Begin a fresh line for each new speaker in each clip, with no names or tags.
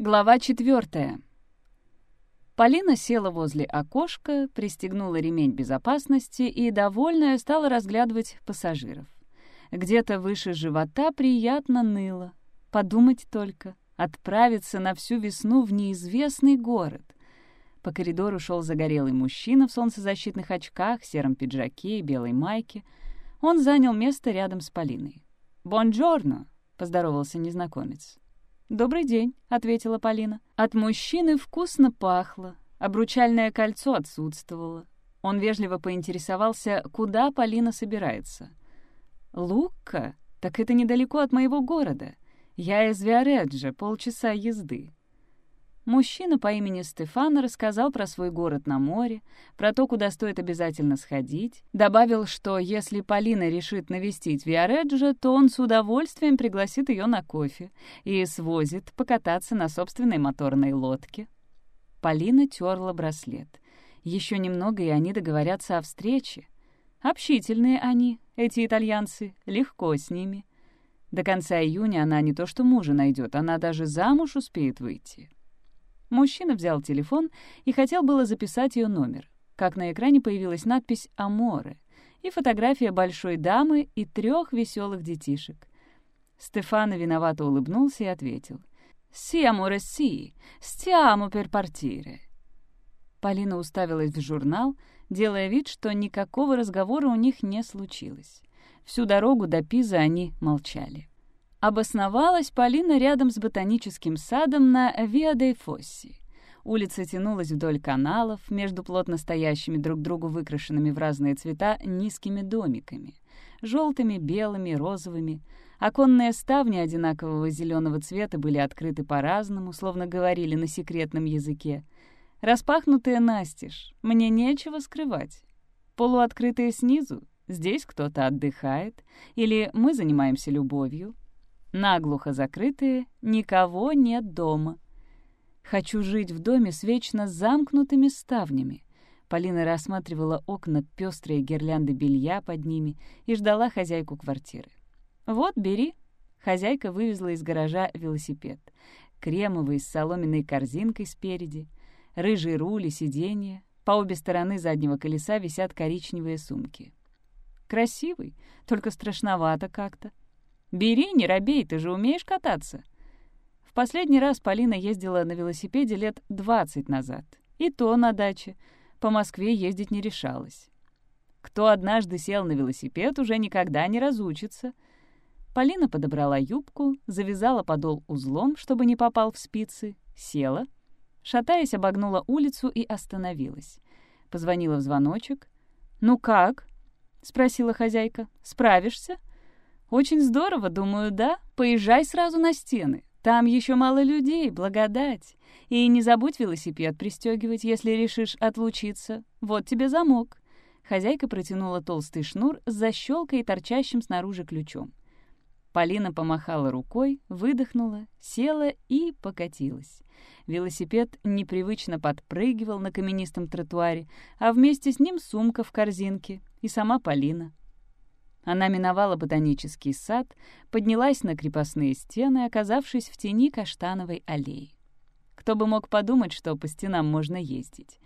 Глава четвертая. Полина села возле окошка, пристегнула ремень безопасности и, довольная, стала разглядывать пассажиров. Где-то выше живота приятно ныло. Подумать только, отправиться на всю весну в неизвестный город. По коридору шел загорелый мужчина в солнцезащитных очках, сером пиджаке и белой майке. Он занял место рядом с Полиной. «Бонджорно!» — поздоровался незнакомец. «Добрый день», — ответила Полина. От мужчины вкусно пахло, обручальное кольцо отсутствовало. Он вежливо поинтересовался, куда Полина собирается. «Лукка? Так это недалеко от моего города. Я из Виареджа, полчаса езды. Мужчина по имени Стефано рассказал про свой город на море, про то, куда стоит обязательно сходить, добавил, что если Полина решит навестить Виареджа, то он с удовольствием пригласит ее на кофе и свозит покататься на собственной моторной лодке. Полина терла браслет. Еще немного, и они договорятся о встрече. Общительные они, эти итальянцы, легко с ними. До конца июня она не то что мужа найдет, она даже замуж успеет выйти. Мужчина взял телефон и хотел было записать ее номер, как на экране появилась надпись «Аморе» и фотография большой дамы и трех веселых детишек. Стефано виновато улыбнулся и ответил. «Си, аморе, си, стиамо пер партире». Полина уставилась в журнал, делая вид, что никакого разговора у них не случилось. Всю дорогу до Пизы они молчали. Обосновалась Полина рядом с ботаническим садом на Виа дей Фосси. Улица тянулась вдоль каналов, между плотно стоящими друг другу выкрашенными в разные цвета низкими домиками. Желтыми, белыми, розовыми. Оконные ставни одинакового зеленого цвета были открыты по-разному, словно говорили на секретном языке. Распахнутые настежь, мне нечего скрывать. Полуоткрытые снизу, здесь кто-то отдыхает, или мы занимаемся любовью, Наглухо закрытые, никого нет дома. Хочу жить в доме с вечно замкнутыми ставнями. Полина рассматривала окна, пестрые гирлянды белья под ними и ждала хозяйку квартиры. «Вот, бери». Хозяйка вывезла из гаража велосипед. Кремовый, с соломенной корзинкой спереди. Рыжий руль и сиденье. По обе стороны заднего колеса висят коричневые сумки. Красивый, только страшновато как-то. «Бери, не робей, ты же умеешь кататься». В последний раз Полина ездила на велосипеде лет 20 назад. И то на даче. По Москве ездить не решалась. Кто однажды сел на велосипед, уже никогда не разучится. Полина подобрала юбку, завязала подол узлом, чтобы не попал в спицы, села. Шатаясь, обогнула улицу и остановилась. Позвонила в звоночек. «Ну как?» — спросила хозяйка. «Справишься?» «Очень здорово, думаю, да? Поезжай сразу на стены. Там еще мало людей, благодать. И не забудь велосипед пристегивать, если решишь отлучиться. Вот тебе замок». Хозяйка протянула толстый шнур с защелкой и торчащим снаружи ключом. Полина помахала рукой, выдохнула, села и покатилась. Велосипед непривычно подпрыгивал на каменистом тротуаре, а вместе с ним сумка в корзинке и сама Полина. Она миновала ботанический сад, поднялась на крепостные стены, оказавшись в тени каштановой аллеи. Кто бы мог подумать, что по стенам можно ездить.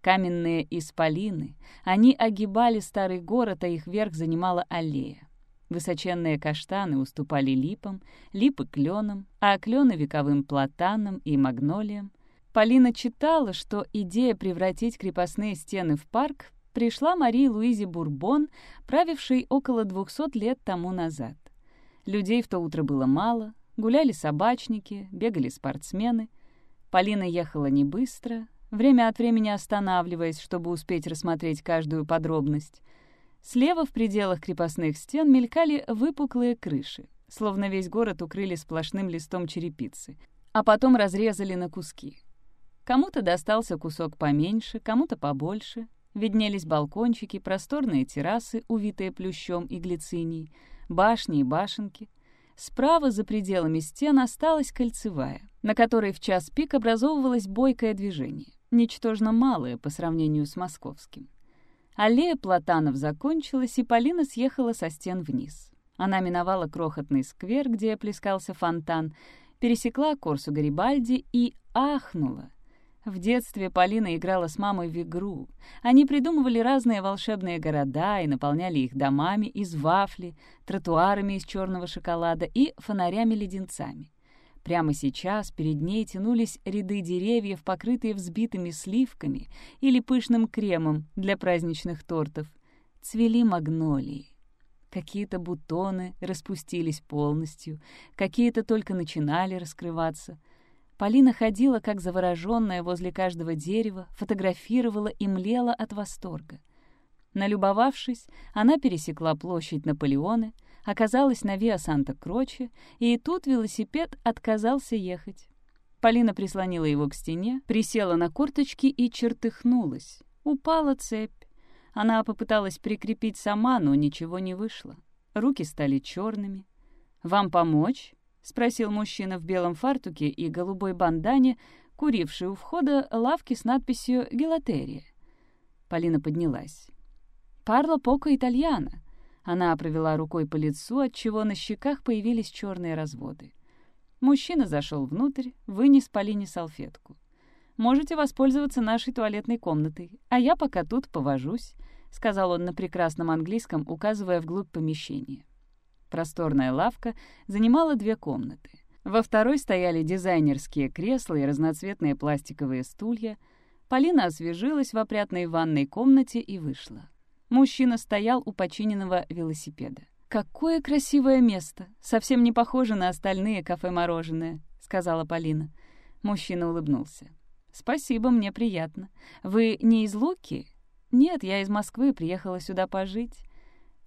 Каменные исполины, они огибали старый город, а их верх занимала аллея. Высоченные каштаны уступали липам, липы — кленам, а клены — вековым платанам и магнолиям. Полина читала, что идея превратить крепостные стены в парк пришла Марии Луизе Бурбон, правившей около 200 лет тому назад. Людей в то утро было мало, гуляли собачники, бегали спортсмены. Полина ехала не быстро, время от времени останавливаясь, чтобы успеть рассмотреть каждую подробность. Слева в пределах крепостных стен мелькали выпуклые крыши, словно весь город укрыли сплошным листом черепицы, а потом разрезали на куски. Кому-то достался кусок поменьше, кому-то побольше, Виднелись балкончики, просторные террасы, увитые плющом и глицинией, башни и башенки. Справа, за пределами стен, осталась кольцевая, на которой в час пик образовывалось бойкое движение, ничтожно малое по сравнению с московским. Аллея платанов закончилась, и Полина съехала со стен вниз. Она миновала крохотный сквер, где плескался фонтан, пересекла Корсу Гарибальди и ахнула. В детстве Полина играла с мамой в игру. Они придумывали разные волшебные города и наполняли их домами из вафли, тротуарами из черного шоколада и фонарями-леденцами. Прямо сейчас перед ней тянулись ряды деревьев, покрытые взбитыми сливками или пышным кремом для праздничных тортов. Цвели магнолии. Какие-то бутоны распустились полностью, какие-то только начинали раскрываться. Полина ходила, как завороженная, возле каждого дерева, фотографировала и млела от восторга. Налюбовавшись, она пересекла площадь Наполеона, оказалась на Виа Санта-Кроче, и тут велосипед отказался ехать. Полина прислонила его к стене, присела на корточки и чертыхнулась. Упала цепь. Она попыталась прикрепить сама, но ничего не вышло. Руки стали черными. «Вам помочь?» — спросил мужчина в белом фартуке и голубой бандане, куривший у входа лавки с надписью «Гелатерия». Полина поднялась. «Парло поко итальяно». Она провела рукой по лицу, отчего на щеках появились черные разводы. Мужчина зашел внутрь, вынес Полине салфетку. «Можете воспользоваться нашей туалетной комнатой, а я пока тут повожусь», — сказал он на прекрасном английском, указывая вглубь помещения. Просторная лавка занимала две комнаты. Во второй стояли дизайнерские кресла и разноцветные пластиковые стулья. Полина освежилась в опрятной ванной комнате и вышла. Мужчина стоял у починенного велосипеда. «Какое красивое место! Совсем не похоже на остальные кафе-мороженое», — сказала Полина. Мужчина улыбнулся. «Спасибо, мне приятно. Вы не из Луки?» «Нет, я из Москвы, приехала сюда пожить».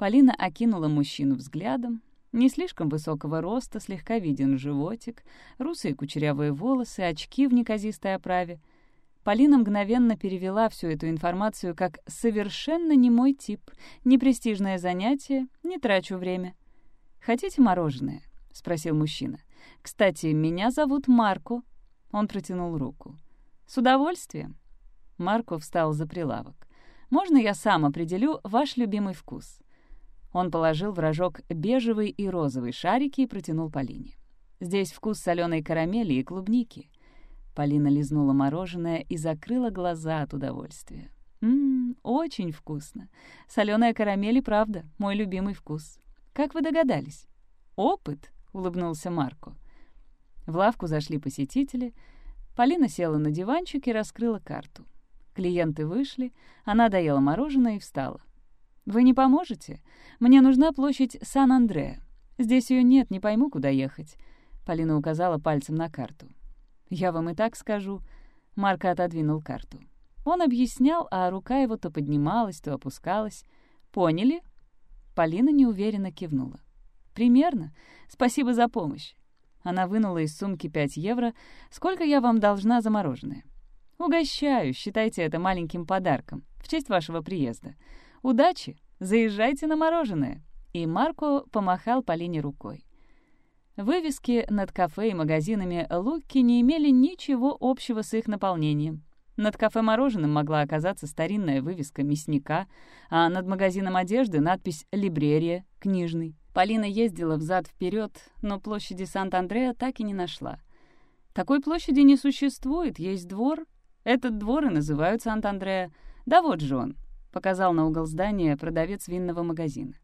Полина окинула мужчину взглядом. Не слишком высокого роста, слегка виден животик, русые кучерявые волосы, очки в неказистой оправе — Полина мгновенно перевела всю эту информацию как «совершенно не мой тип, не престижное занятие, не трачу время». «Хотите мороженое?» — спросил мужчина. «Кстати, меня зовут Марко». Он протянул руку. «С удовольствием». Марко встал за прилавок. «Можно я сам определю ваш любимый вкус?» Он положил в рожок бежевый и розовый шарики и протянул Полине. «Здесь вкус соленой карамели и клубники». Полина лизнула мороженое и закрыла глаза от удовольствия. «Ммм, очень вкусно. Соленая карамель и правда мой любимый вкус. Как вы догадались?» «Опыт», — улыбнулся Марко. В лавку зашли посетители. Полина села на диванчик и раскрыла карту. Клиенты вышли, она доела мороженое и встала. «Вы не поможете? Мне нужна площадь Сан-Андреа. Здесь ее нет, не пойму, куда ехать». Полина указала пальцем на карту. «Я вам и так скажу». Марко отодвинул карту. Он объяснял, а рука его то поднималась, то опускалась. «Поняли?» Полина неуверенно кивнула. «Примерно. Спасибо за помощь». Она вынула из сумки 5 евро. «Сколько я вам должна за мороженое?» «Угощаю. Считайте это маленьким подарком в честь вашего приезда. Удачи! Заезжайте на мороженое!» И Марко помахал Полине рукой. Вывески над кафе и магазинами Лукки не имели ничего общего с их наполнением. Над кафе-мороженым могла оказаться старинная вывеска мясника, а над магазином одежды надпись «Либрерия», книжный. Полина ездила взад-вперед, но площади Сант-Андреа так и не нашла. Такой площади не существует, есть двор. Этот двор и называют Сант-Андреа. Да вот же он, показал на угол здания продавец винного магазина.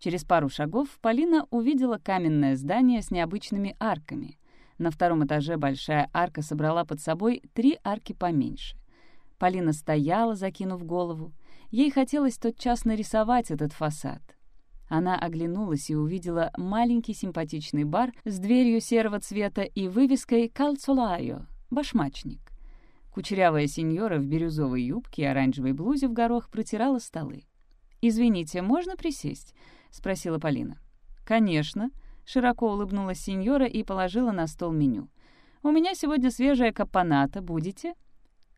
Через пару шагов Полина увидела каменное здание с необычными арками. На втором этаже большая арка собрала под собой три арки поменьше. Полина стояла, закинув голову. Ей хотелось тотчас нарисовать этот фасад. Она оглянулась и увидела маленький симпатичный бар с дверью серого цвета и вывеской «Калцолайо» — «Башмачник». Кучерявая сеньора в бирюзовой юбке и оранжевой блузе в горох протирала столы. «Извините, можно присесть?» — спросила Полина. «Конечно», — широко улыбнулась сеньора и положила на стол меню. «У меня сегодня свежая капоната. Будете?»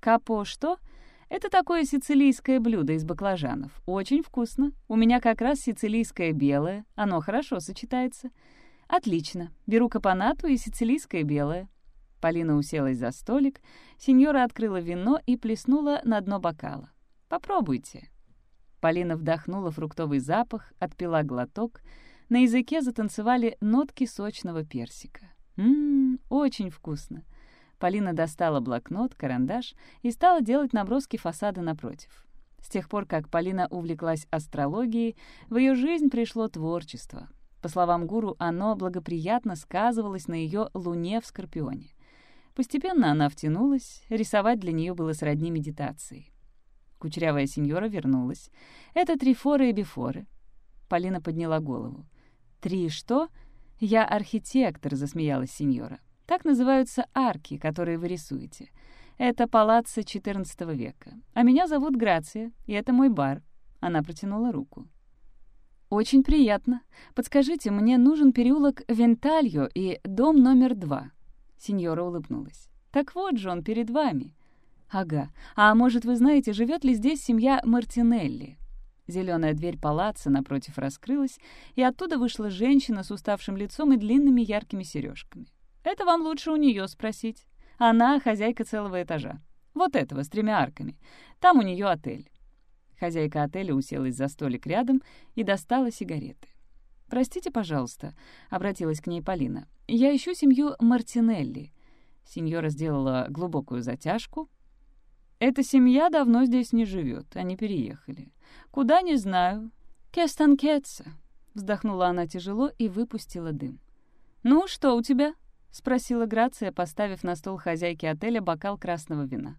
«Капо что?» «Это такое сицилийское блюдо из баклажанов. Очень вкусно. У меня как раз сицилийское белое. Оно хорошо сочетается». «Отлично. Беру капонату и сицилийское белое». Полина уселась за столик. Сеньора открыла вино и плеснула на дно бокала. «Попробуйте». Полина вдохнула фруктовый запах, отпила глоток. На языке затанцевали нотки сочного персика. Ммм, очень вкусно. Полина достала блокнот, карандаш и стала делать наброски фасада напротив. С тех пор, как Полина увлеклась астрологией, в ее жизнь пришло творчество. По словам гуру, оно благоприятно сказывалось на ее луне в Скорпионе. Постепенно она втянулась, рисовать для нее было сродни медитации. Кучерявая сеньора вернулась. «Это трифоры и бифоры». Полина подняла голову. «Три что?» «Я архитектор», — засмеялась сеньора. «Так называются арки, которые вы рисуете. Это палаццо XIV века. А меня зовут Грация, и это мой бар». Она протянула руку. «Очень приятно. Подскажите, мне нужен переулок Вентальо и дом номер два». Сеньора улыбнулась. «Так вот же он перед вами». «Ага. А может, вы знаете, живет ли здесь семья Мартинелли?» Зеленая дверь палаца напротив раскрылась, и оттуда вышла женщина с уставшим лицом и длинными яркими сережками. «Это вам лучше у нее спросить. Она хозяйка целого этажа. Вот этого, с тремя арками. Там у нее отель». Хозяйка отеля уселась за столик рядом и достала сигареты. «Простите, пожалуйста», — обратилась к ней Полина. «Я ищу семью Мартинелли». Сеньора сделала глубокую затяжку. «Эта семья давно здесь не живет, они переехали. Куда, не знаю. Кестанкетса», — вздохнула она тяжело и выпустила дым. «Ну, что у тебя?» — спросила Грация, поставив на стол хозяйки отеля бокал красного вина.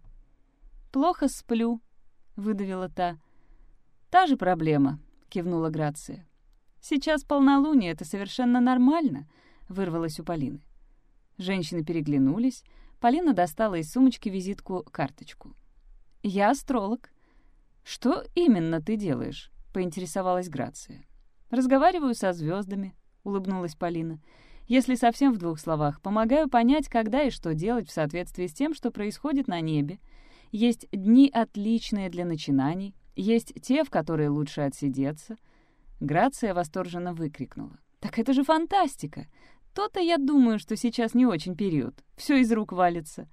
«Плохо сплю», — выдавила та. «Та же проблема», — кивнула Грация. «Сейчас полнолуние, это совершенно нормально», — вырвалась у Полины. Женщины переглянулись. Полина достала из сумочки визитку-карточку. «Я астролог». «Что именно ты делаешь?» — поинтересовалась Грация. «Разговариваю со звездами», — улыбнулась Полина. «Если совсем в двух словах, помогаю понять, когда и что делать в соответствии с тем, что происходит на небе. Есть дни, отличные для начинаний, есть те, в которые лучше отсидеться». Грация восторженно выкрикнула. «Так это же фантастика! То-то я думаю, что сейчас не очень период. Все из рук валится.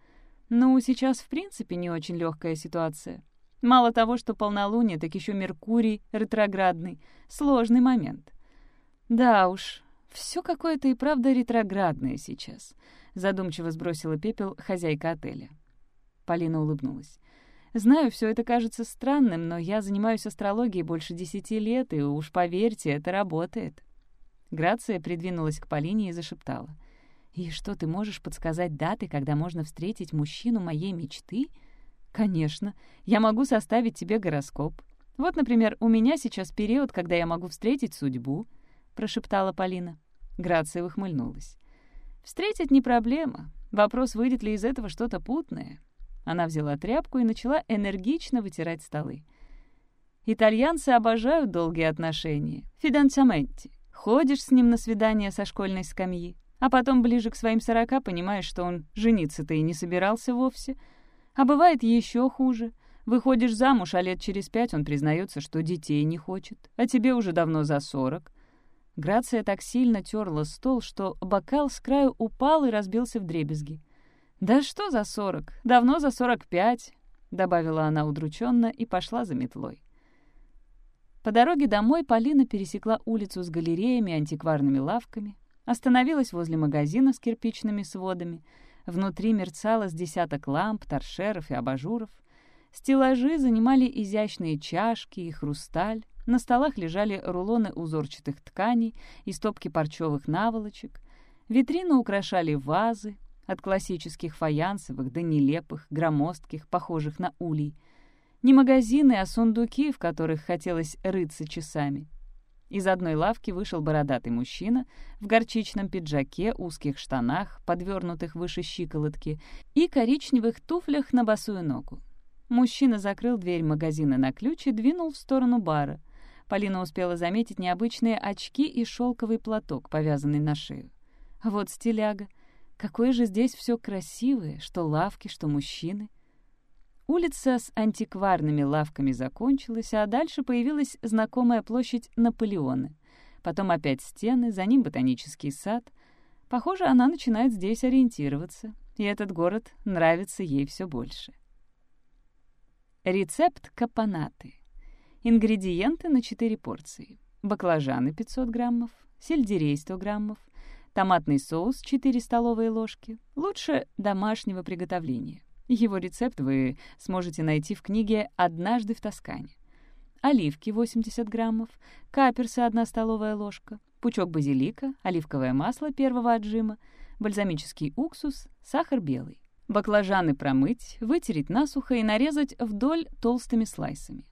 Ну, сейчас в принципе не очень легкая ситуация. Мало того, что полнолуние, так еще Меркурий ретроградный. Сложный момент. Да уж, все какое-то и правда ретроградное сейчас. Задумчиво сбросила пепел хозяйка отеля. Полина улыбнулась. Знаю, все это кажется странным, но я занимаюсь астрологией больше десяти лет, и уж поверьте, это работает. Грация придвинулась к Полине и зашептала. «И что, ты можешь подсказать даты, когда можно встретить мужчину моей мечты?» «Конечно. Я могу составить тебе гороскоп. Вот, например, у меня сейчас период, когда я могу встретить судьбу», — прошептала Полина. Грация ухмыльнулась. «Встретить не проблема. Вопрос, выйдет ли из этого что-то путное». Она взяла тряпку и начала энергично вытирать столы. «Итальянцы обожают долгие отношения. Фидансаменти. Ходишь с ним на свидание со школьной скамьи, а потом ближе к своим сорока понимаешь, что он жениться-то и не собирался вовсе — а бывает еще хуже. Выходишь замуж, а лет через пять он признается, что детей не хочет, а тебе уже давно за сорок. Грация так сильно терла стол, что бокал с краю упал и разбился в дребезги. «Да что за сорок? Давно за сорок пять», — добавила она удрученно и пошла за метлой. По дороге домой Полина пересекла улицу с галереями и антикварными лавками, остановилась возле магазина с кирпичными сводами — Внутри мерцало с десяток ламп, торшеров и абажуров. Стеллажи занимали изящные чашки и хрусталь. На столах лежали рулоны узорчатых тканей и стопки парчевых наволочек. Витрины украшали вазы, от классических фаянсовых до нелепых, громоздких, похожих на улей. Не магазины, а сундуки, в которых хотелось рыться часами. Из одной лавки вышел бородатый мужчина в горчичном пиджаке, узких штанах, подвернутых выше щиколотки, и коричневых туфлях на босую ногу. Мужчина закрыл дверь магазина на ключ и двинул в сторону бара. Полина успела заметить необычные очки и шелковый платок, повязанный на шею. Вот стиляга. Какое же здесь все красивое, что лавки, что мужчины. Улица с антикварными лавками закончилась, а дальше появилась знакомая площадь Наполеона. Потом опять стены, за ним ботанический сад. Похоже, она начинает здесь ориентироваться, и этот город нравится ей все больше. Рецепт капонаты. Ингредиенты на 4 порции. Баклажаны 500 граммов, сельдерей 100 граммов, томатный соус 4 столовые ложки, лучше домашнего приготовления. Его рецепт вы сможете найти в книге «Однажды в Тоскане». Оливки 80 граммов, каперсы 1 столовая ложка, пучок базилика, оливковое масло первого отжима, бальзамический уксус, сахар белый. Баклажаны промыть, вытереть насухо и нарезать вдоль толстыми слайсами.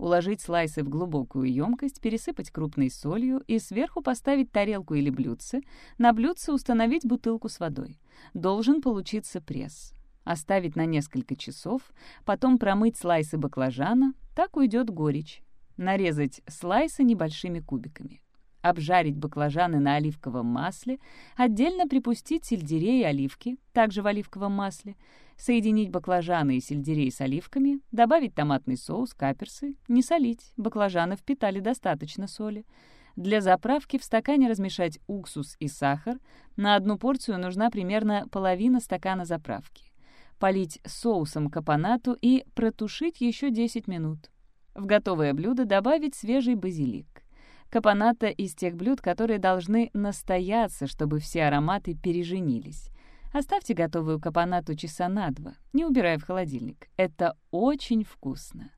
Уложить слайсы в глубокую емкость, пересыпать крупной солью и сверху поставить тарелку или блюдце. На блюдце установить бутылку с водой. Должен получиться пресс. Оставить на несколько часов, потом промыть слайсы баклажана, так уйдет горечь. Нарезать слайсы небольшими кубиками обжарить баклажаны на оливковом масле, отдельно припустить сельдерей и оливки, также в оливковом масле, соединить баклажаны и сельдерей с оливками, добавить томатный соус, каперсы, не солить, баклажаны впитали достаточно соли. Для заправки в стакане размешать уксус и сахар, на одну порцию нужна примерно половина стакана заправки. Полить соусом капонату и протушить еще 10 минут. В готовое блюдо добавить свежий базилик. Капоната из тех блюд, которые должны настояться, чтобы все ароматы переженились. Оставьте готовую капонату часа на два, не убирая в холодильник. Это очень вкусно.